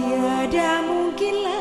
Tiada mungkinlah.